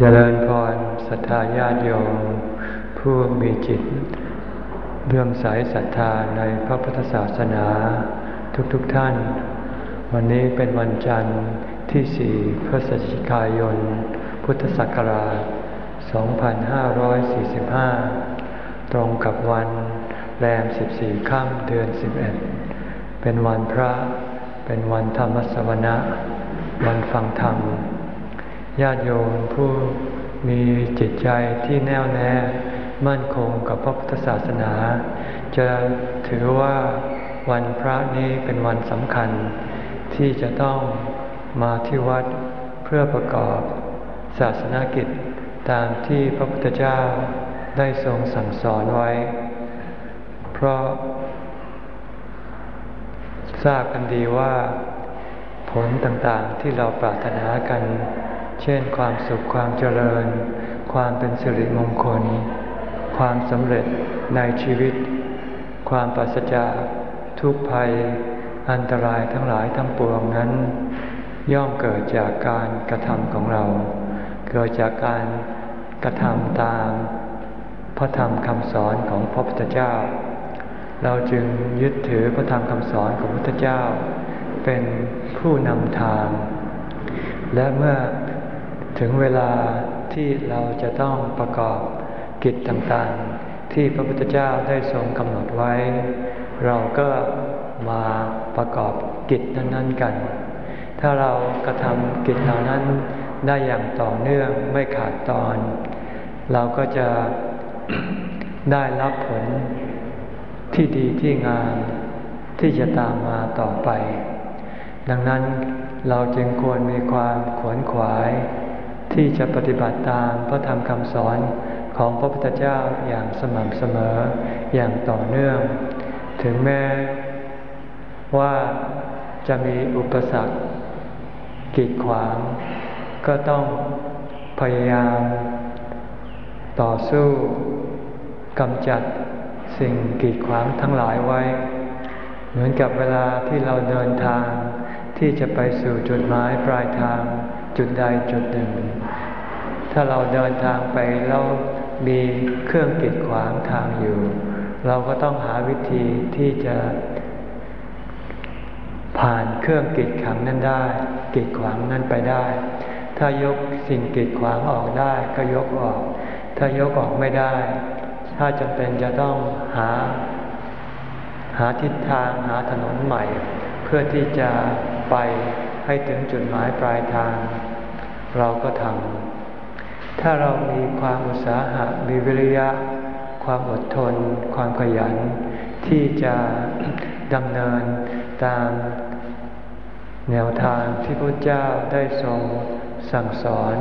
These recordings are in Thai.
เจริญพรศรัทธาญาติโยม ผู้มีจิตเรื่องสายศรัทธาในพระพุทธศาสนาทุกๆทท่าน วันนี้เป็นวันจันทร์ที่สี่พฤศจิกายน พุทธศักราช 2545 ตรงกับวันแรม 14 ค่ำเดือน 11 เป็นวันพระ เป็นวันธรรมสวนะ วันฟังธรรม ญาติโยมผู้มีจิตใจที่แน่วแน่มั่นคงกับพระพุทธศาสนา จะถือว่าวันพระนี้เป็นวันสำคัญ ที่จะต้องมาที่วัดเพื่อประกอบศาสนากิจตามที่พระพุทธเจ้าได้ทรงสั่งสอนไว้ เพราะ ทราบกันดีว่า ผลต่างๆที่เราปรารถนากัน เช่นความสุขความเจริญ ความเป็นสิริมงคล ความสำเร็จในชีวิต ความปราศจากทุกภัย อันตรายทั้งหลายทั้งปวงนั้น ย่อมเกิดจากการกระทำของเรา เกิดจากการกระทำตาม พระธรรมคำสอนของพระพุทธเจ้า เราจึงยึดถือพระธรรมคำสอนของพระพุทธเจ้า เป็นผู้นำทาง และเมื่อ ถึงเวลาที่เราจะต้องประกอบกิจต่างๆ ที่พระพุทธเจ้าได้ทรงกำหนดไว้ เราก็มาประกอบกิจนั้นๆกัน ถ้าเรากระทำกิจเหล่านั้นได้อย่างต่อเนื่องไม่ขาดตอน เราก็จะได้รับผลที่ดีที่งามที่จะตามมาต่อไป ดังนั้นเราจึงควรมีความขวนขวาย ที่จะปฏิบัติตามพระธรรมคำสอนของพระพุทธเจ้าอย่างสม่ำเสมออย่างต่อเนื่อง ถึงแม้ว่าจะมีอุปสรรคกีดขวาง ก็ต้องพยายาม ต่อสู้กำจัดสิ่งกีดขวางทั้งหลายไว้ เหมือนกับเวลาที่เราเดินทางที่จะไปสู่จุดหมายปลายทาง จุดใดจุดหนึ่ง ถ้าเราเดินทางไปแล้วมีเครื่องกีดขวางทางอยู่ เราก็ต้องหาวิธีที่จะ ผ่านเครื่องกีดขังนั้นได้กีดขวางนั้นไปได้ ถ้ายกสิ่งกีดขวางออกได้ก็ยกออก ถ้ายกออกไม่ได้ ถ้าจำเป็นจะต้องหา หาทิศทางหาถนนใหม่ เพื่อที่จะไป ให้ถึงจุดหมายปลายทาง เราก็ทำถ้าเรามีความอุตสาหะมีวิริยะ ความอดทน ความขยัน ที่จะดำเนินตามแนวทางที่พระเจ้าได้ทรงสั่งสอน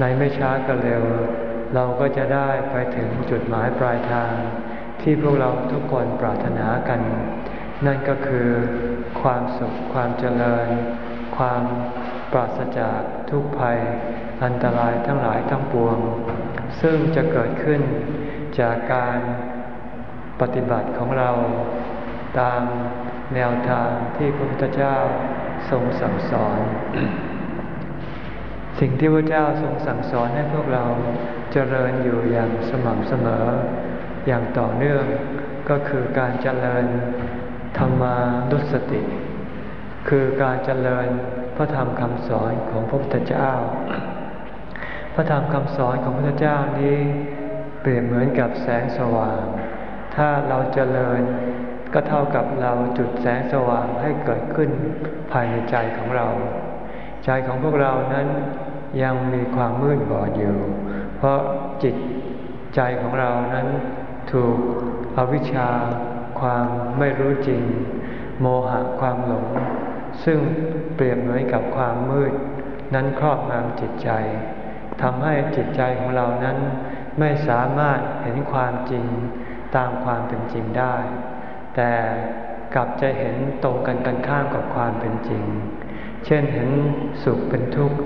ในไม่ช้าก็เร็ว เราก็จะได้ไปถึงจุดหมายปลายทาง ที่พวกเราทุกคนปรารถนากัน นั่นก็คือความสุขความเจริญ ความปราศจากทุกภัยอันตรายทั้งหลายทั้งปวง ซึ่งจะเกิดขึ้นจากการปฏิบัติของเรา ตามแนวทางที่พระพุทธเจ้าทรงสั่งสอน สิ่งที่พระเจ้าทรงสั่งสอนให้พวกเราเจริญอยู่อย่างสม่ำเสมอ อย่างต่อเนื่องก็คือการเจริญธรรมานุสติ คือการเจริญพระธรรมคำสอนของพระพุทธเจ้า พระธรรมคำสอนของพระพุทธเจ้านี้เปรียบเหมือนกับแสงสว่าง ถ้าเราเจริญก็เท่ากับเราจุดแสงสว่างให้เกิดขึ้นภายในใจของเรา ใจของพวกเรานั้นยังมีความมืดบอดอยู่ เพราะจิตใจของเรานั้นถูกอวิชชา ความไม่รู้จริง โมหะความหลง ซึ่งเปรียบเหมือนกับความมืด นั้นครอบงำจิตใจทำให้จิตใจของเรานั้น ไม่สามารถเห็นความจริงตามความเป็นจริงได้ แต่กลับจะเห็นตรงกันกันข้ามกับความเป็นจริง เช่นเห็นสุขเป็นทุกข์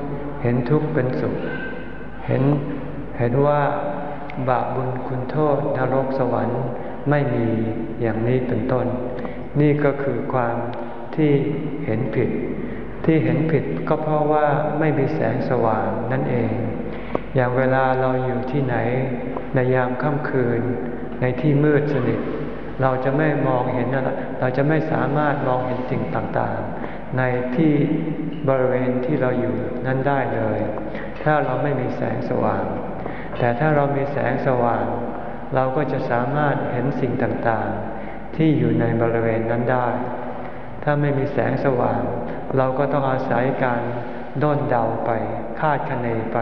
เห็นทุกข์เป็นสุข เห็นเห็นว่าบาปบุญคุณโทษนรกสวรรค์ไม่มีอย่างนี้เป็นต้น นี่ก็คือความ ที่เห็นผิด ที่เห็นผิดก็เพราะว่าไม่มีแสงสว่างนั่นเอง อย่างเวลาเราอยู่ที่ไหนในยามค่ำคืน ในที่มืดสนิทเราจะไม่มองเห็นอะไรเราจะไม่สามารถมองเห็นสิ่งต่างๆ ในที่บริเวณที่เราอยู่นั้นได้เลย ถ้าเราไม่มีแสงสว่าง แต่ถ้าเรามีแสงสว่าง เราก็จะสามารถเห็นสิ่งต่างๆ ที่อยู่ในบริเวณนั้นได้ ถ้าไม่มีแสงสว่าง เราก็ต้องอาศัยการด้นเดาไป คาดคะเนไป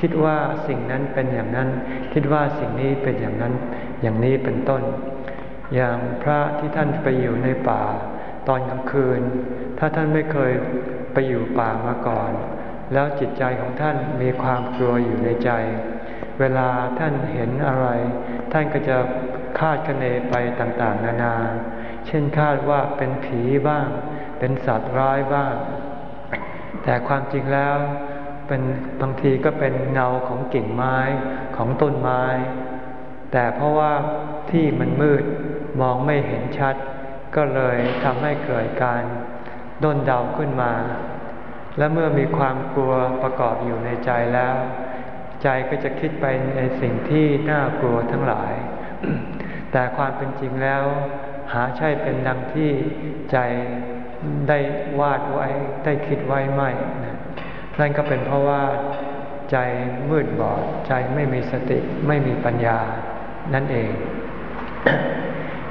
คิดว่าสิ่งนั้นเป็นอย่างนั้น คิดว่าสิ่งนี้เป็นอย่างนั้น อย่างนี้เป็นต้น อย่างพระที่ท่านไปอยู่ในป่า ตอนกลางคืน ถ้าท่านไม่เคยไปอยู่ป่ามาก่อน แล้วจิตใจของท่านมีความกลัวอยู่ในใจ เวลาท่านเห็นอะไร ท่านก็จะคาดคะเนไปต่างๆ นานา เช่นคาดว่าเป็นผีบ้าง เป็นสัตว์ร้ายบ้าง แต่ความจริงแล้วเป็นบางทีก็เป็นเงาของกิ่งไม้ของต้นไม้ แต่เพราะว่าที่มันมืดมองไม่เห็นชัด ก็เลยทำให้เกิดการด้นเดาขึ้นมา และเมื่อมีความกลัวประกอบอยู่ในใจแล้ว ใจก็จะคิดไปในสิ่งที่น่ากลัวทั้งหลาย แต่ความเป็นจริงแล้ว หาใช่เป็นดังที่ใจได้วาดไว้ได้คิดไว้ไม่นั่นก็เป็นเพราะว่าใจมืดบอด ใจไม่มีสติไม่มีปัญญานั่นเอง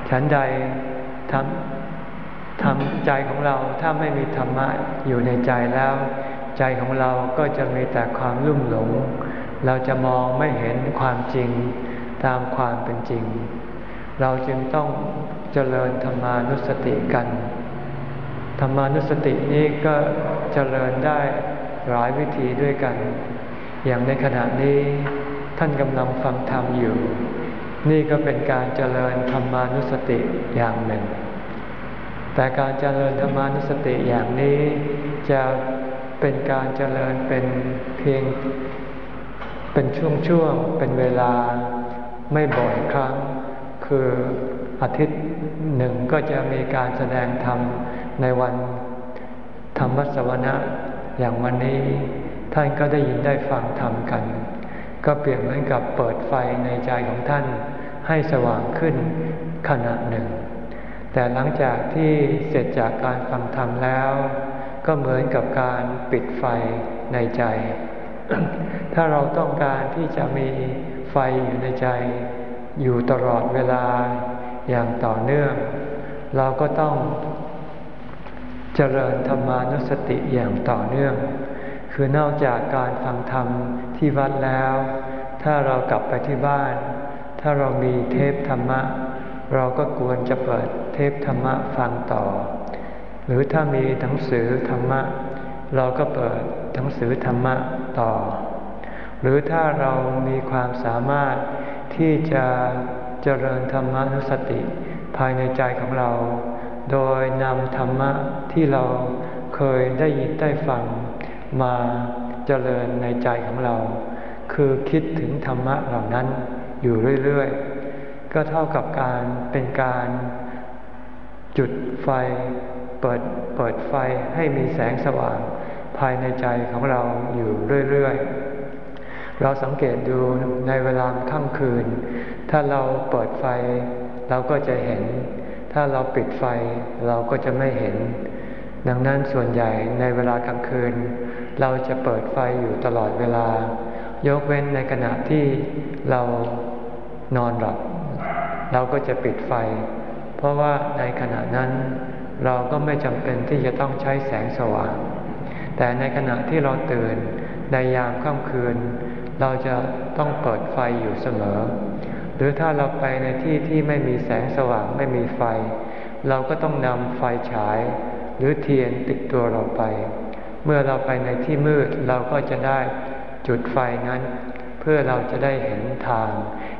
ฉันใดทำทำใจของเราถ้าไม่มีธรรมะอยู่ในใจแล้ว ใจของเราก็จะมีแต่ความลุ่มหลง เราจะมองไม่เห็นความจริงตามความเป็นจริง เราจึงต้องเจริญธรรมานุสติกัน ธรรมานุสตินี้ก็เจริญได้หลายวิธีด้วยกัน อย่างในขณะนี้ท่านกำลังฟังธรรมอยู่ นี่ก็เป็นการเจริญธรรมานุสติอย่างหนึ่ง แต่การเจริญธรรมานุสติอย่างนี้จะเป็นการเจริญเป็นเพียงเป็นช่วงๆ เป็นเวลาไม่บ่อยครั้ง คืออาทิตย์หนึ่งก็จะมีการแสดงธรรมในวันธรรมสวนะอย่างวันนี้ท่านก็ได้ยินได้ฟังธรรมกัน ก็เปรียบเหมือนกับเปิดไฟในใจของท่านให้สว่างขึ้นขณะหนึ่ง แต่หลังจากที่เสร็จจากการฟังธรรมแล้ว ก็เหมือนกับการปิดไฟในใจ ถ้าเราต้องการที่จะมีไฟอยู่ในใจ อยู่ตลอดเวลาอย่างต่อเนื่อง เราก็ต้องเจริญธรรมานุสติอย่างต่อเนื่อง คือนอกจากการฟังธรรมที่วัดแล้ว ถ้าเรากลับไปที่บ้าน ถ้าเรามีเทปธรรมะ เราก็ควรจะเปิดเทปธรรมะฟังต่อ หรือถ้ามีหนังสือธรรมะ เราก็เปิดหนังสือธรรมะต่อ หรือถ้าเรามีความสามารถ ที่จะเจริญธรรมานุสติภายในใจของเรา โดยนำธรรมะที่เราเคยได้ยินได้ฟังมาเจริญในใจของเรา คือคิดถึงธรรมะเหล่านั้นอยู่เรื่อยๆ ก็เท่ากับการเป็นการจุดไฟเปิดเปิดไฟให้มีแสงสว่างภายในใจของเราอยู่เรื่อยๆ เราสังเกตดูในเวลาค่ำคืน ถ้าเราเปิดไฟ เราก็จะเห็น ถ้าเราปิดไฟเราก็จะไม่เห็น ดังนั้นส่วนใหญ่ในเวลากลางคืน เราจะเปิดไฟอยู่ตลอดเวลา ยกเว้นในขณะที่เรานอนหลับ เราก็จะปิดไฟ เพราะว่าในขณะนั้นเราก็ไม่จำเป็นที่จะต้องใช้แสงสว่าง แต่ในขณะที่เราตื่นในยามค่ำคืน เราจะต้องเปิดไฟอยู่เสมอ หรือถ้าเราไปในที่ที่ไม่มีแสงสว่างไม่มีไฟ เราก็ต้องนำไฟฉาย หรือเทียนติดตัวเราไป เมื่อเราไปในที่มืดเราก็จะได้จุดไฟนั้น เพื่อเราจะได้เห็นทาง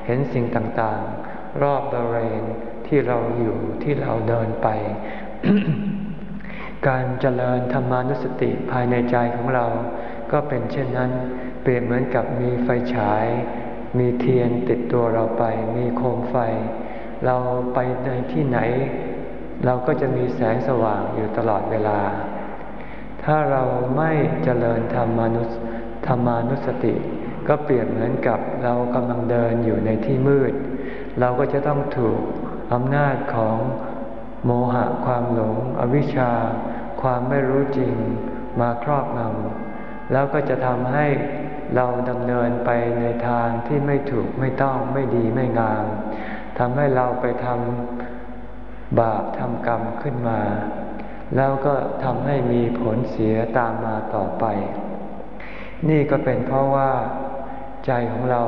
เห็นสิ่งต่างๆ รอบบริเวณที่เราอยู่ที่เราเดินไป การเจริญธรรมานุสติภายในใจของเราก็เป็นเช่นนั้น เปรียบเหมือนกับมีไฟฉาย มีเทียนติดตัวเราไป มีโคมไฟ เราไปในที่ไหน เราก็จะมีแสงสว่างอยู่ตลอดเวลา ถ้าเราไม่เจริญธรรมานุธรรมานุสติ ก็เปรียบเหมือนกับเรากำลังเดินอยู่ในที่มืด เราก็จะต้องถูกอำนาจของโมหะความหลง อวิชชา ความไม่รู้จริงมาครอบงำ แล้วก็จะทำให้เราดำเนินไปในทางที่ไม่ถูกไม่ต้องไม่ดีไม่งามทำให้เราไปทำบาปทำกรรมขึ้นมา แล้วก็ทำให้มีผลเสียตามมาต่อไป นี่ก็เป็นเพราะว่า ใจของเรา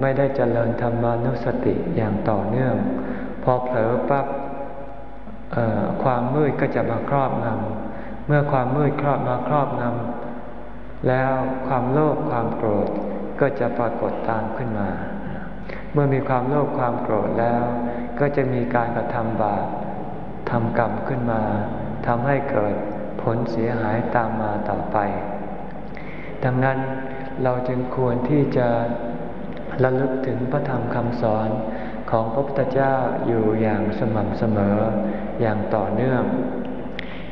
ไม่ได้เจริญธรรมานุสติอย่างต่อเนื่อง พอเผลอปั๊บความมืดก็จะมาครอบงำเมื่อความมืดครอบมาครอบงำ แล้วความโลภความโกรธก็จะปรากฏตามขึ้นมา เมื่อมีความโลภความโกรธแล้ว ก็จะมีการกระทำบาปทำกรรมขึ้นมาทำให้เกิดผลเสียหายตามมาต่อไป ดังนั้นเราจึงควรที่จะระลึกถึงพระธรรมคำสอนของพระพุทธเจ้าอยู่อย่างสม่ำเสมออย่างต่อเนื่อง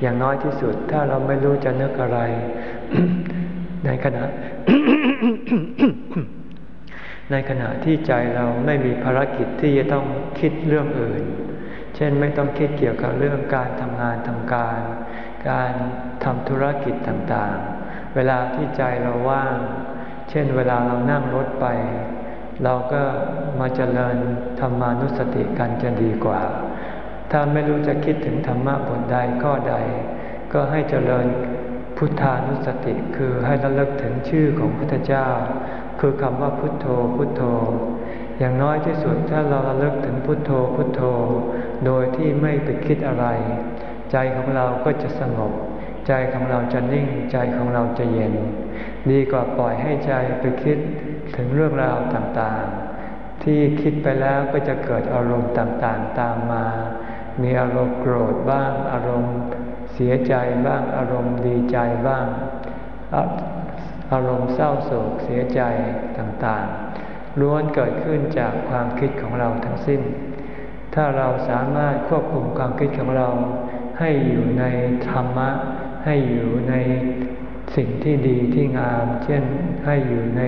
อย่างน้อยที่สุดถ้าเราไม่รู้จะนึกอะไร ในขณะ ในขณะที่ใจเราไม่มีภารกิจที่จะต้องคิดเรื่องอื่น เช่นไม่ต้องคิดเกี่ยวกับเรื่องการทำงานทำการ การทำธุรกิจต่างๆ เวลาที่ใจเราว่าง เช่นเวลาเรานั่งรถไป เราก็มาเจริญธรรมานุสติกันจะดีกว่า ถ้าไม่รู้จะคิดถึงธรรมะบทใดข้อใด ก็ให้เจริญ พุทธานุสติคือให้ระลึกถึงชื่อของพุทธเจ้า คือคำว่าพุทโธพุทโธ อย่างน้อยที่สุดถ้าเราระลึกถึงพุทโธพุทโธ โดยที่ไม่ไปคิดอะไร ใจของเราก็จะสงบ ใจของเราจะนิ่งใจของเราจะเย็น ดีกว่าปล่อยให้ใจไปคิดถึงเรื่องราวต่างๆ ที่คิดไปแล้วก็จะเกิดอารมณ์ต่างๆ ตามมา มีอารมณ์โกรธบ้างอารมณ์ เสียใจบ้างอารมณ์ดีใจบ้าง อารมณ์เศร้าโศกเสียใจต่างๆ ล้วนเกิดขึ้นจากความคิดของเราทั้งสิ้น ถ้าเราสามารถควบคุมความคิดของเรา ให้อยู่ในธรรมะ ให้อยู่ในสิ่งที่ดีที่งาม เช่นให้อยู่ใน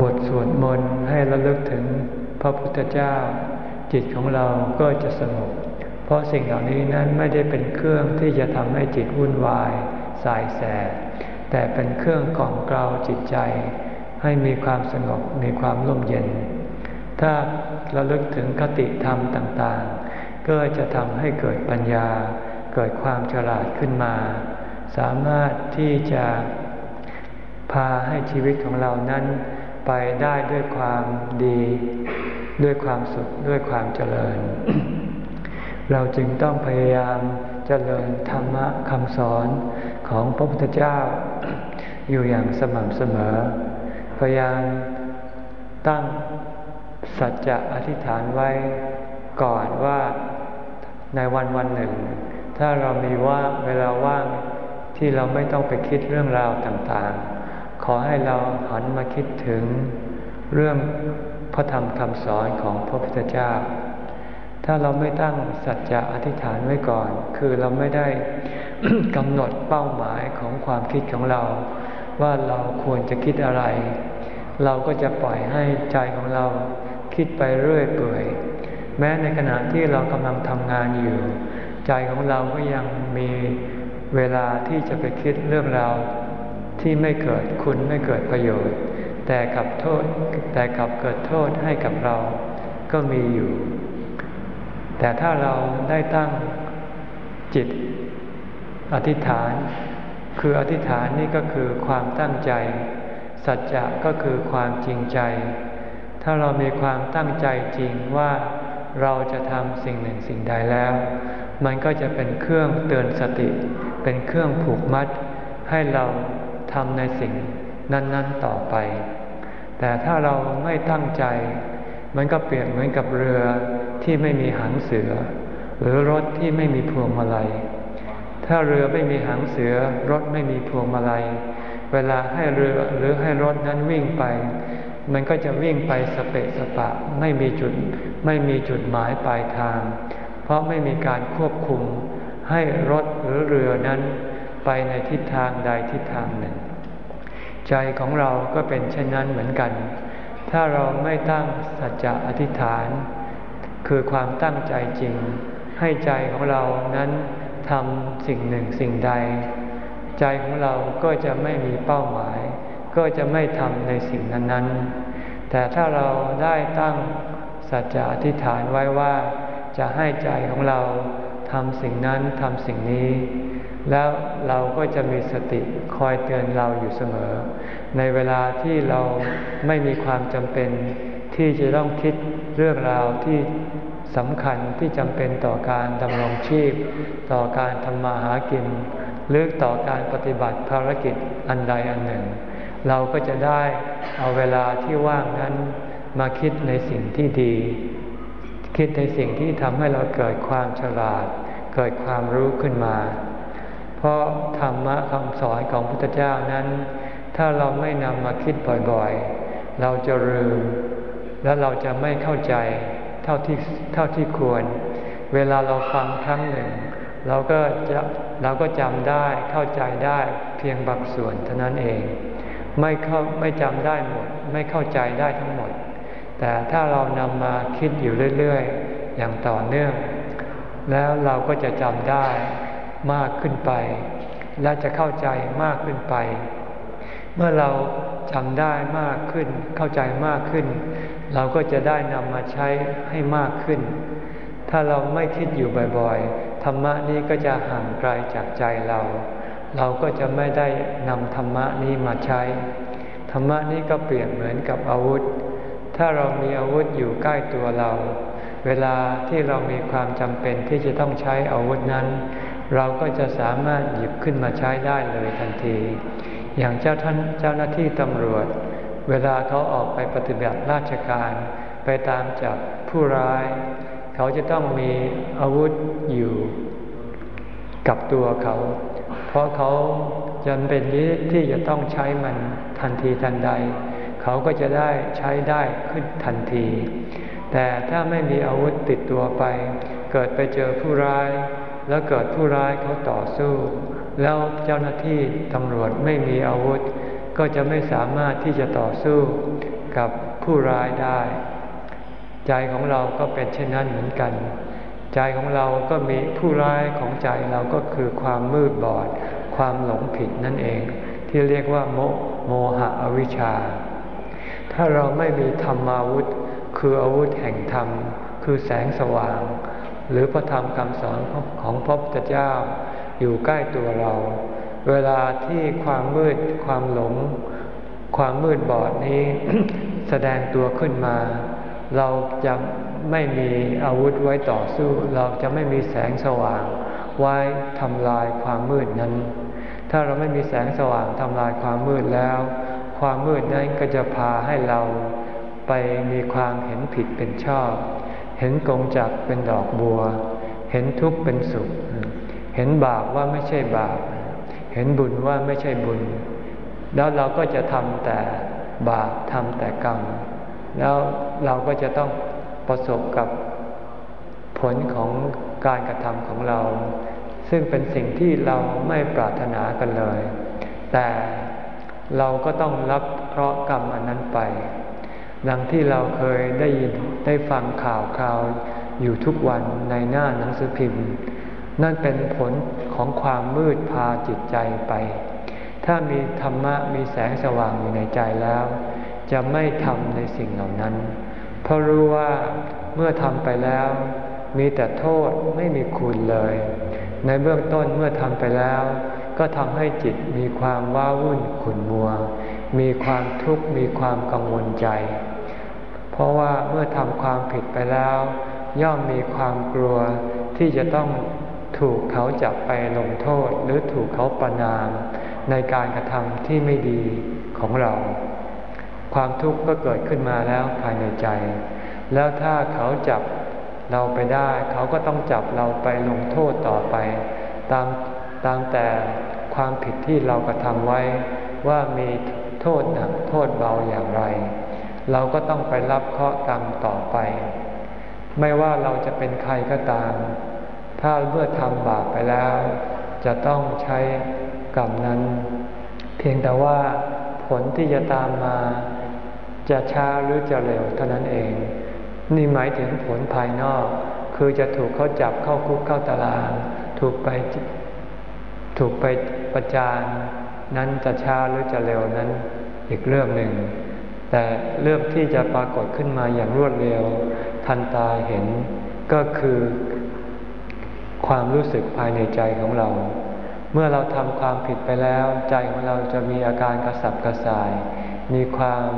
บทสวดมนต์ให้ระลึกถึงพระพุทธเจ้า จิตของเราก็จะสงบ เพราะสิ่งเหล่านี้นั้นไม่ได้เป็นเครื่องที่จะทำให้จิตวุ่นวายสายแสบแต่เป็นเครื่องกล่อมเกลาจิตใจ ให้มีความสงบมีความร่มเย็น ถ้าระลึกถึงคติธรรมต่างๆ ก็จะทำให้เกิดปัญญา เกิดความฉลาดขึ้นมา สามารถที่จะพาให้ชีวิตของเรานั้นไปได้ด้วยความดี ด้วยความสุขด้วยความเจริญ เราจึงต้องพยายามเจริญธรรมะคำสอนของพระพุทธเจ้า อยู่อย่างสม่ำเสมอ พยายามตั้งสัจจะอธิษฐานไว้ก่อนว่าในวันวันหนึ่ง ถ้าเรามีว่าเวลาว่างที่เราไม่ต้องไปคิดเรื่องราวต่างๆ ขอให้เราหันมาคิดถึงเรื่องพระธรรมคำสอนของพระพุทธเจ้า ถ้าเราไม่ตั้งสัจจะอธิษฐานไว้ก่อน คือเราไม่ได้กำหนดเป้าหมายของความคิดของเรา ว่าเราควรจะคิดอะไร เราก็จะปล่อยให้ใจของเราคิดไปเรื่อยเปื่อย แม้ในขณะที่เรากำลังทำงานอยู่ ใจของเราก็ยังมีเวลาที่จะไปคิดเรื่องราวที่ไม่เกิดคุณไม่เกิดประโยชน์ แต่กับโทษแต่กับเกิดโทษให้กับเราก็มีอยู่ แต่ถ้าเราได้ตั้งจิตอธิษฐาน คืออธิษฐานนี่ก็คือความตั้งใจ สัจจะก็คือความจริงใจ ถ้าเรามีความตั้งใจจริงว่าเราจะทำสิ่งหนึ่งสิ่งใดแล้ว มันก็จะเป็นเครื่องเตือนสติ เป็นเครื่องผูกมัด ให้เราทำในสิ่งนั้น ๆต่อไป แต่ถ้าเราไม่ตั้งใจ มันก็เปรียบเหมือนกับเรือ ที่ไม่มีหางเสือ หรือรถที่ไม่มีพวงมาลัย ถ้าเรือไม่มีหางเสือ รถไม่มีพวงมาลัย เวลาให้เรือหรือให้รถนั้นวิ่งไป มันก็จะวิ่งไปสเปะสปะไม่มีจุดไม่มีจุดหมายปลายทาง เพราะไม่มีการควบคุมให้รถหรือเรือนั้นไปในทิศทางใดทิศทางหนึ่ง ใจของเราก็เป็นเช่นนั้นเหมือนกัน ถ้าเราไม่ตั้งสัจจะอธิษฐาน คือความตั้งใจจริง ให้ใจของเรานั้นทำสิ่งหนึ่งสิ่งใด ใจของเราก็จะไม่มีเป้าหมาย ก็จะไม่ทำในสิ่งนั้นๆ แต่ถ้าเราได้ตั้งสัจจะอธิษฐานไว้ว่า จะให้ใจของเราทำสิ่งนั้นทำสิ่งนี้ แล้วเราก็จะมีสติคอยเตือนเราอยู่เสมอ ในเวลาที่เราไม่มีความจำเป็นที่จะต้องคิด เรื่องราวที่สำคัญที่จำเป็นต่อการดำรงชีพ ต่อการทำมาหากินหรือต่อการปฏิบัติภารกิจอันใดอันหนึ่ง เราก็จะได้เอาเวลาที่ว่างนั้นมาคิดในสิ่งที่ดี คิดในสิ่งที่ทำให้เราเกิดความฉลาด เกิดความรู้ขึ้นมา เพราะธรรมะคำสอนของพุทธเจ้านั้น ถ้าเราไม่นำมาคิดบ่อยๆ เราจะลืม และเราจะไม่เข้าใจเท่าที่เท่าที่ควร เวลาเราฟังครั้งหนึ่ง เราก็จะเราก็จำได้เข้าใจได้เพียงบางส่วนเท่านั้นเอง ไม่เข้าไม่จำได้หมด ไม่เข้าใจได้ทั้งหมด แต่ถ้าเรานำมาคิดอยู่เรื่อยๆ อย่างต่อเนื่อง แล้วเราก็จะจำได้มากขึ้นไป และจะเข้าใจมากขึ้นไป เมื่อเราจำได้มากขึ้น เข้าใจมากขึ้น เราก็จะได้นำมาใช้ให้มากขึ้น ถ้าเราไม่คิดอยู่บ่อยๆ ธรรมะนี้ก็จะห่างไกลจากใจเรา เราก็จะไม่ได้นำธรรมะนี้มาใช้ ธรรมะนี้ก็เปรียบเหมือนกับอาวุธ ถ้าเรามีอาวุธอยู่ใกล้ตัวเรา เวลาที่เรามีความจำเป็นที่จะต้องใช้อาวุธนั้น เราก็จะสามารถหยิบขึ้นมาใช้ได้เลยทันที อย่างเจ้าท่านเจ้าหน้าที่ตำรวจ เวลาเขาออกไปปฏิบัติราชการ ไปตามจับผู้ร้าย เขาจะต้องมีอาวุธอยู่กับตัวเขา เพราะเขาจำเป็นที่จะต้องใช้มันทันทีทันใด เขาก็จะได้ใช้ได้ขึ้นทันที แต่ถ้าไม่มีอาวุธติดตัวไป เกิดไปเจอผู้ร้าย แล้วเกิดผู้ร้ายเขาต่อสู้ แล้วเจ้าหน้าที่ตำรวจไม่มีอาวุธ ก็จะไม่สามารถที่จะต่อสู้กับผู้ร้ายได้ ใจของเราก็เป็นเช่นนั้นเหมือนกัน ใจของเราก็มีผู้ร้ายของใจเราก็คือความมืดบอด ความหลงผิดนั่นเอง ที่เรียกว่าโมโมหะอวิชชา ถ้าเราไม่มีธรรมาวุธ คืออาวุธแห่งธรรม คือแสงสว่าง หรือพระธรรมคำสอนของพระพุทธเจ้าอยู่ใกล้ตัวเรา เวลาที่ความมืดความหลง ความมืดบอดนี้ แสดงตัวขึ้นมา เราจะไม่มีอาวุธไว้ต่อสู้ เราจะไม่มีแสงสว่าง ไว้ทำลายความมืดนั้น ถ้าเราไม่มีแสงสว่างทำลายความมืดแล้ว ความมืดนั้นก็จะพาให้เราไปมีความเห็นผิดเป็นชอบ เห็นกงจักเป็นดอกบัว เห็นทุกข์เป็นสุข เห็นบาปว่าไม่ใช่บาป เห็นบุญว่าไม่ใช่บุญ แล้วเราก็จะทำแต่บาปทำแต่กรรม แล้วเราก็จะต้องประสบกับผลของการกระทำของเรา ซึ่งเป็นสิ่งที่เราไม่ปรารถนากันเลย แต่เราก็ต้องรับเคราะห์กรรมอันนั้นไป ดังที่เราเคยได้ยินได้ฟังข่าวคราวอยู่ทุกวันในหน้าหนังสือพิมพ์ นั่นเป็นผล ของความมืดพาจิตใจไป ถ้ามีธรรมะมีแสงสว่างอยู่ในใจแล้ว จะไม่ทำในสิ่งเหล่านั้น เพราะรู้ว่าเมื่อทำไปแล้ว มีแต่โทษไม่มีคุณเลย ในเบื้องต้นเมื่อทำไปแล้ว ก็ทำให้จิตมีความว้าวุ่นขุ่นมัว มีความทุกข์มีความกังวลใจ เพราะว่าเมื่อทำความผิดไปแล้ว ย่อมมีความกลัวที่จะต้อง ถูกเขาจับไปลงโทษ หรือถูกเขาประนามในการกระทำที่ไม่ดีของเรา ความทุกข์ก็เกิดขึ้นมาแล้วภายในใจ แล้วถ้าเขาจับเราไปได้ เขาก็ต้องจับเราไปลงโทษต่อไป ตามตามแต่ความผิดที่เรากระทำไว้ว่ามีโทษหนักโทษเบาอย่างไร เราก็ต้องไปรับเคราะห์กรรมต่อไป ไม่ว่าเราจะเป็นใครก็ตาม ถ้าเมื่อทำบาปไปแล้ว จะต้องใช้กรรมนั้น เพียงแต่ว่าผลที่จะตามมา จะช้าหรือจะเร็วเท่านั้นเอง นี่หมายถึงผลภายนอก คือจะถูกเขาจับเข้าคุกเข้าตาราง ถูกไปถูกไปประจานนั้นจะช้าหรือจะเร็วนั้นอีกเรื่องหนึ่ง แต่เรื่องที่จะปรากฏขึ้นมาอย่างรวดเร็ว ทันตาเห็นก็คือ ความรู้สึกภายในใจของเรา เมื่อเราทำความผิดไปแล้ว ใจของเราจะมีอาการกระสับกระส่าย มีความ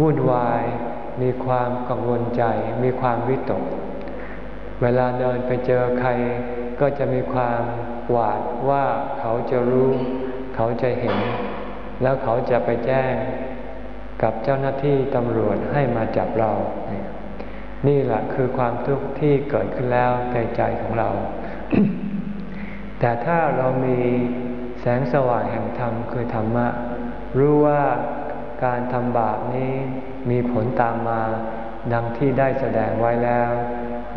วุ่นวาย มีความกังวลใจ มีความวิตก เวลาเดินไปเจอใคร ก็จะมีความหวาดว่าเขาจะรู้ เขาจะเห็น แล้วเขาจะไปแจ้งกับเจ้าหน้าที่ตำรวจให้มาจับเรา นี่แหละคือความทุกข์ที่เกิดขึ้นแล้วในใจของเรา แต่ถ้าเรามีแสงสว่างแห่งธรรมคือธรรมะ รู้ว่าการทำบาปนี้มีผลตามมาดังที่ได้แสดงไว้แล้ว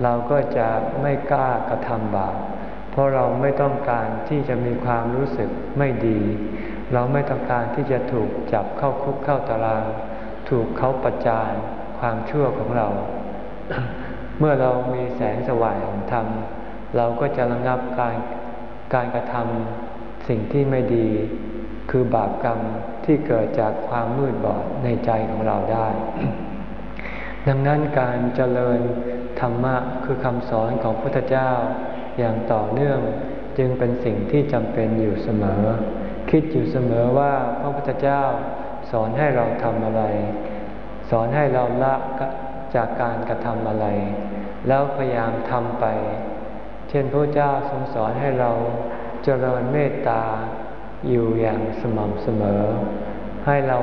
เราก็จะไม่กล้ากระทำบาป เพราะเราไม่ต้องการที่จะมีความรู้สึกไม่ดี เราไม่ต้องการที่จะถูกจับเข้าคุกเข้าตาราง ถูกเขาประจานความชั่วของเรา เมื่อเรามีแสงสว่างของธรรม เราก็จะระงับการการกระทำสิ่งที่ไม่ดี คือบาปกรรมที่เกิดจากความมืดบอดในใจของเราได้ ดังนั้นการเจริญธรรมะคือคำสอนของพระพุทธเจ้า อย่างต่อเนื่องจึงเป็นสิ่งที่จำเป็นอยู่เสมอ คิดอยู่เสมอว่าพระพุทธเจ้าสอนให้เราทำอะไร สอนให้เราละ จากการกระทำอะไร แล้วพยายามทำไป เช่นพระเจ้าทรงสอนให้เราเจริญเมตตาอยู่อย่างสม่ำเสมอ ให้เรา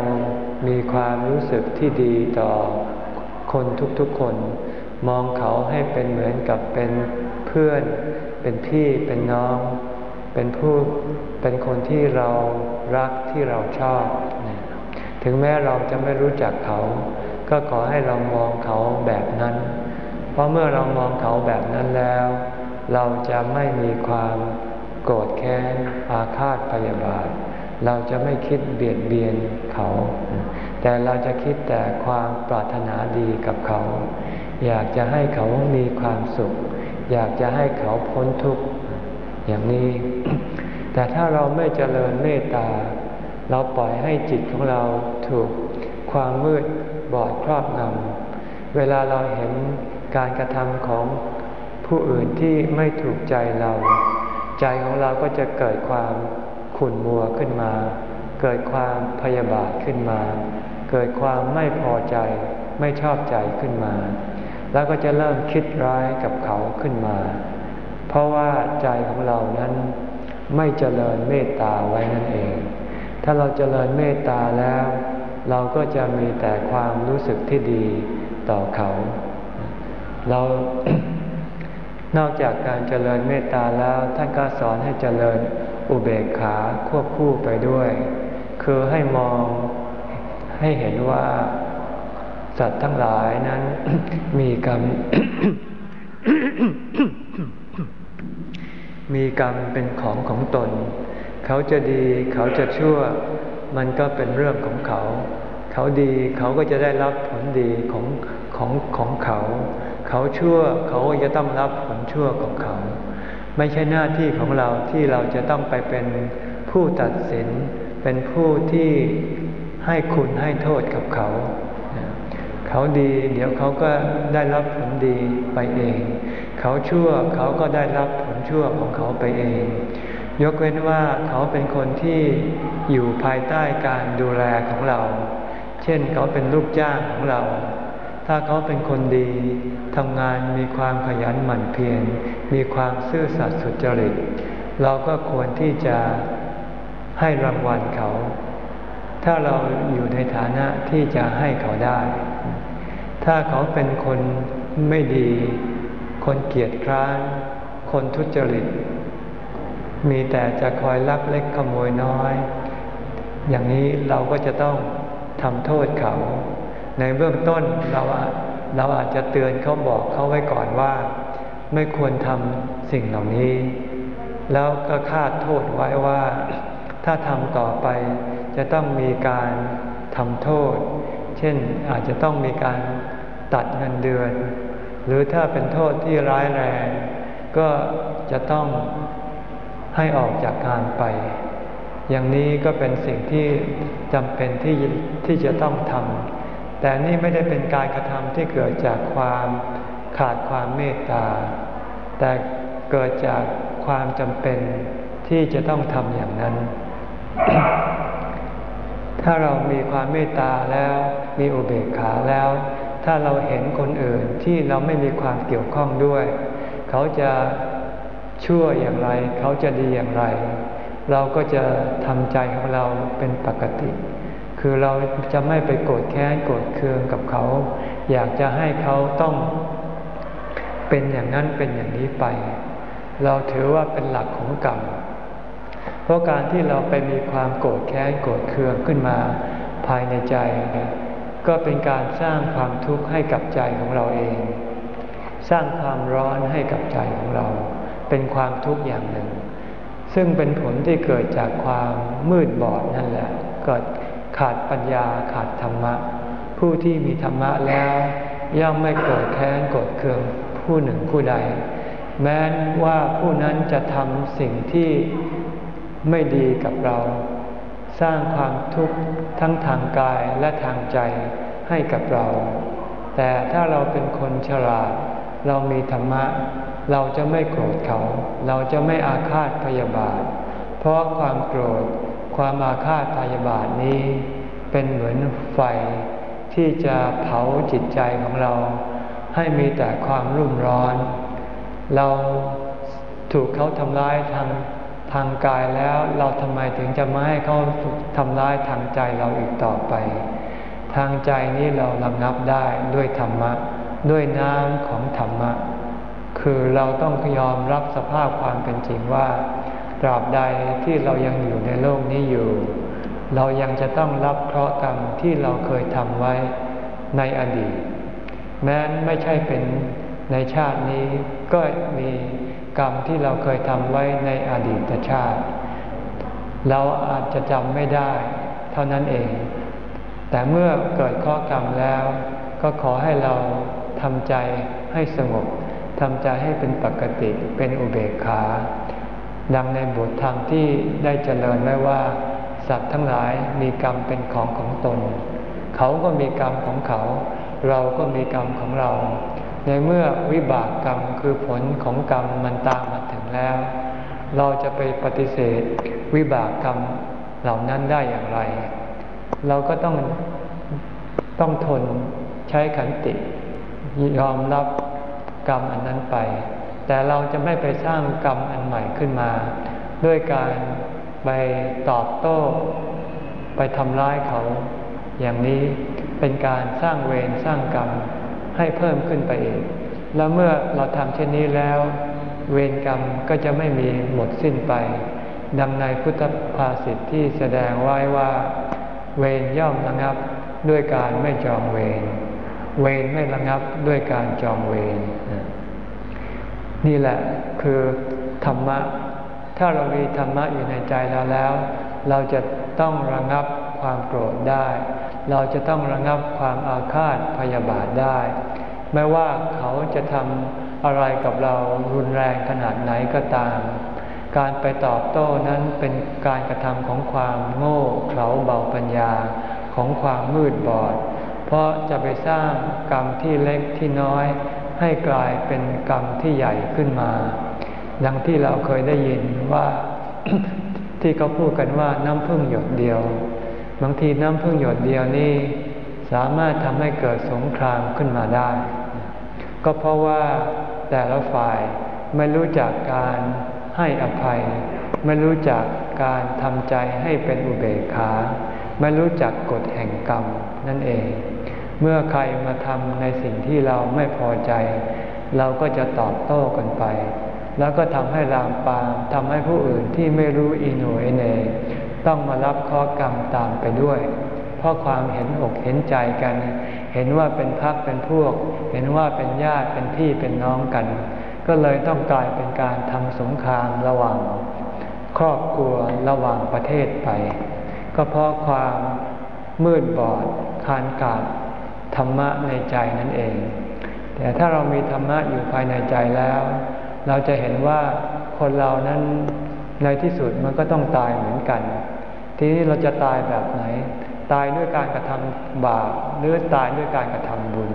มีความรู้สึกที่ดีต่อคนทุกๆคน มองเขาให้เป็นเหมือนกับเป็นเพื่อน เป็นพี่เป็นน้อง เป็นผู้เป็นคนที่เรารักที่เราชอบ ถึงแม้เราจะไม่รู้จักเขา ก็ขอให้เรามองเขาแบบนั้น เพราะเมื่อเรามองเขาแบบนั้นแล้ว เราจะไม่มีความโกรธแค้นอาฆาตพยาบาท เราจะไม่คิดเบียดเบียนเขา แต่เราจะคิดแต่ความปรารถนาดีกับเขา อยากจะให้เขามีความสุข อยากจะให้เขาพ้นทุกข์อย่างนี้ แต่ถ้าเราไม่เจริญเมตตา เราปล่อยให้จิตของเราถูกความมืด บอดครอบงำเวลาเราเห็นการกระทำของผู้อื่นที่ไม่ถูกใจเรา ใจของเราก็จะเกิดความขุ่นมัวขึ้นมา เกิดความพยาบาทขึ้นมา เกิดความไม่พอใจไม่ชอบใจขึ้นมา แล้วก็จะเริ่มคิดร้ายกับเขาขึ้นมา เพราะว่าใจของเรานั้นไม่เจริญเมตตาไว้นั่นเอง ถ้าเราเจริญเมตตาแล้ว เราก็จะมีแต่ความรู้สึกที่ดีต่อเขา เรานอกจากการเจริญเมตตาแล้วท่านก็สอนให้เจริญอุเบกขาควบคู่ไปด้วย คือให้มองให้เห็นว่าสัตว์ทั้งหลายนั้นมีกรรมมีกรรมเป็นของของตน เขาจะดีเขาจะชั่ว มันก็เป็นเรื่องของเขา เขาดีเขาก็จะได้รับผลดีของของของเขา เขาชั่วเขาก็จะต้องรับผลชั่วของเขา ไม่ใช่หน้าที่ของเราที่เราจะต้องไปเป็นผู้ตัดสิน เป็นผู้ที่ให้คุณให้โทษกับเขา เขาดีเดี๋ยวเขาก็ได้รับผลดีไปเอง เขาชั่วเขาก็ได้รับผลชั่วของเขาไปเอง ยกเว้นว่าเขาเป็นคนที่อยู่ภายใต้การดูแลของเรา เช่นเขาเป็นลูกจ้างของเรา ถ้าเขาเป็นคนดีทำงานมีความขยันหมั่นเพียร มีความซื่อสัตย์สุจริต เราก็ควรที่จะให้รางวัลเขา ถ้าเราอยู่ในฐานะที่จะให้เขาได้ ถ้าเขาเป็นคนไม่ดี คนเกียจคร้าน คนทุจริต มีแต่จะคอยลักเล็กขโมยน้อย อย่างนี้เราก็จะต้องทำโทษเขา ในเบื้องต้นเราเราอาจจะเตือนเขาบอกเขาไว้ก่อนว่า ไม่ควรทำสิ่งเหล่านี้ แล้วก็คาดโทษไว้ว่า ถ้าทำต่อไปจะต้องมีการทำโทษ เช่นอาจจะต้องมีการตัดเงินเดือน หรือถ้าเป็นโทษที่ร้ายแรง ก็จะต้อง ให้ออกจากการไป อย่างนี้ก็เป็นสิ่งที่จำเป็นที่ที่จะต้องทำแต่นี่ไม่ได้เป็นการกระทำที่เกิดจากความขาดความเมตตา แต่เกิดจากความจำเป็นที่จะต้องทำอย่างนั้น ถ้าเรามีความเมตตาแล้วมีอุเบกขาแล้ว ถ้าเราเห็นคนอื่นที่เราไม่มีความเกี่ยวข้องด้วย เขาจะ ชั่วอย่างไร เขาจะดีอย่างไร เราก็จะทำใจของเราเป็นปกติ คือเราจะไม่ไปโกรธแค้นโกรธเคืองกับเขา อยากจะให้เขาต้องเป็นอย่างนั้นเป็นอย่างนี้ไป เราถือว่าเป็นหลักของกรรม เพราะการที่เราไปมีความโกรธแค้นโกรธเคืองขึ้นมาภายในใจก็เป็นการสร้างความทุกข์ให้กับใจของเราเอง สร้างความร้อนให้กับใจของเรา เป็นความทุกข์อย่างหนึ่ง ซึ่งเป็นผลที่เกิดจากความมืดบอดนั่นแหละ เกิดขาดปัญญาขาดธรรมะ ผู้ที่มีธรรมะแล้ว ย่อมไม่โกรธแค้นโกรธเคืองผู้หนึ่งผู้ใด แม้ว่าผู้นั้นจะทำสิ่งที่ไม่ดีกับเรา สร้างความทุกข์ทั้งทางกายและทางใจให้กับเรา แต่ถ้าเราเป็นคนฉลาด เรามีธรรมะ เราจะไม่โกรธเขา เราจะไม่อาฆาตพยาบาท เพราะความโกรธความอาฆาตพยาบาทนี้ เป็นเหมือนไฟที่จะเผาจิตใจของเรา ให้มีแต่ความรุ่มร้อน เราถูกเขาทำร้ายทางทางกายแล้วเราทำไมถึงจะไม่ให้เขาทำร้ายทางใจเราอีกต่อไป ทางใจนี้เราระงับได้ด้วยธรรมะ ด้วยน้ำของธรรมะ คือเราต้องยอมรับสภาพความเป็นจริงว่าตราบใดที่เรายังอยู่ในโลกนี้อยู่ เรายังจะต้องรับเคราะห์กรรมที่เราเคยทำไว้ในอดีต แม้ไม่ใช่เป็นในชาตินี้ก็มีกรรมที่เราเคยทำไว้ในอดีตชาติ เราอาจจะจำไม่ได้ เท่านั้นเอง แต่เมื่อเกิดข้อกรรมแล้ว ก็ขอให้เราทำใจให้สงบ ทำใจให้เป็นปกติเป็นอุเบกขา ดังในบทธรรมที่ได้เจริญไว้ว่า สัตว์ทั้งหลายมีกรรมเป็นของของตน เขาก็มีกรรมของเขา เราก็มีกรรมของเรา ในเมื่อวิบากกรรมคือผลของกรรมมันตามมาถึงแล้ว เราจะไปปฏิเสธวิบากกรรมเหล่านั้นได้อย่างไร เราก็ต้องต้องทนใช้ขันติยอมรับ กรรมอันนั้นไป แต่เราจะไม่ไปสร้างกรรมอันใหม่ขึ้นมา ด้วยการไปตอบโต้ ไปทำร้ายเขา อย่างนี้เป็นการสร้างเวรสร้างกรรมให้เพิ่มขึ้นไปอีก แล้วเมื่อเราทำเช่นนี้แล้ว เวรกรรมก็จะไม่มีหมดสิ้นไป ดังในพุทธภาษิตที่แสดงไว้ว่า เวรย่อมระงับด้วยการไม่จองเวรเวรไม่ระงับด้วยการจองเวร นี่แหละคือธรรมะ ถ้าเรามีธรรมะอยู่ในใจเราแล้ว เราจะต้องระงับความโกรธได้ เราจะต้องระงับความอาฆาตพยาบาทได้ ไม่ว่าเขาจะทำอะไรกับเรารุนแรงขนาดไหนก็ตาม การไปตอบโต้นั้นเป็นการกระทำของความโง่เขลาเบาปัญญาของความมืดบอด เพราะจะไปสร้างกรรมที่เล็กที่น้อย ให้กลายเป็นกรรมที่ใหญ่ขึ้นมา ดังที่เราเคยได้ยินว่าที่เขาพูดกันว่าน้ำพึ่งหยดเดียว บางทีน้ำพึ่งหยดเดียวนี่สามารถทำให้เกิดสงครามขึ้นมาได้ ก็เพราะว่าแต่ละฝ่ายไม่รู้จักการให้อภัย ไม่รู้จักการทำใจให้เป็นอุเบกขา ไม่รู้จักกฎแห่งกรรมนั่นเอง เมื่อใครมาทำในสิ่งที่เราไม่พอใจ เราก็จะตอบโต้กันไป แล้วก็ทำให้รามปามทำให้ผู้อื่นที่ไม่รู้อิโนเอเนต้องมารับข้อกรรมตามไปด้วย เพราะความเห็นอกเห็นใจกัน เห็นว่าเป็นพักเป็นพวก เห็นว่าเป็นญาติเป็นพี่เป็นน้องกัน ก็เลยต้องกลายเป็นการทำสงครามระหว่าง ครอบครัวระหว่างประเทศไป ก็เพราะความมืดบอดคานกาด ธรรมะในใจนั่นเอง แต่ถ้าเรามีธรรมะอยู่ภายในใจแล้ว เราจะเห็นว่าคนเรานั้นในที่สุดมันก็ต้องตายเหมือนกัน ทีนี้เราจะตายแบบไหน ตายด้วยการกระทำบาปหรือตายด้วยการกระทำบุญ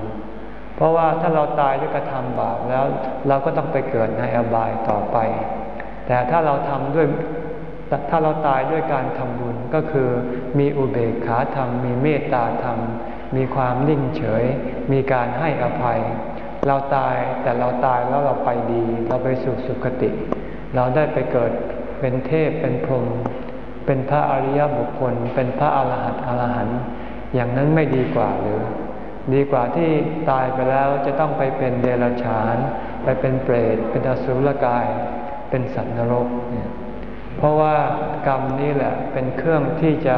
เพราะว่าถ้าเราตายด้วยกระทำบาปแล้ว เราก็ต้องไปเกิดในอบายต่อไป แต่ถ้าเราทำด้วย ถ้าเราตายด้วยการทำบุญก็คือมีอุเบกขาธรรม มีเมตตาธรรม มีความนิ่งเฉย มีการให้อภัย เราตายแต่เราตายแล้วเราไปดี เราไปสู่สุคติ เราได้ไปเกิดเป็นเทพเป็นพรหมเป็นพระอริยบุคคล เป็นพระอรหันต์อรหันต์อย่างนั้นไม่ดีกว่าหรือ ดีกว่าที่ตายไปแล้วจะต้องไปเป็นเดรัจฉาน ไปเป็นเปรต เป็นอสุรกาย เป็นสัตว์นรกเนี่ย เพราะว่ากรรมนี่แหละเป็นเครื่องที่จะ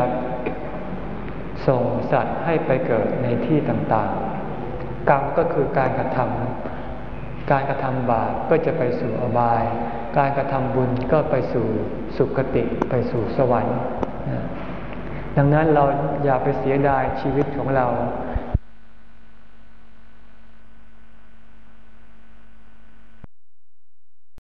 ส่งสัตว์ให้ไปเกิดในที่ต่างๆ กรรมก็คือการกระทำการกระทำบาปก็จะไปสู่อบาย การกระทำบุญก็ไปสู่สุคติไปสู่สวรรค์ ดังนั้นเราอย่าไปเสียดายชีวิตของเรา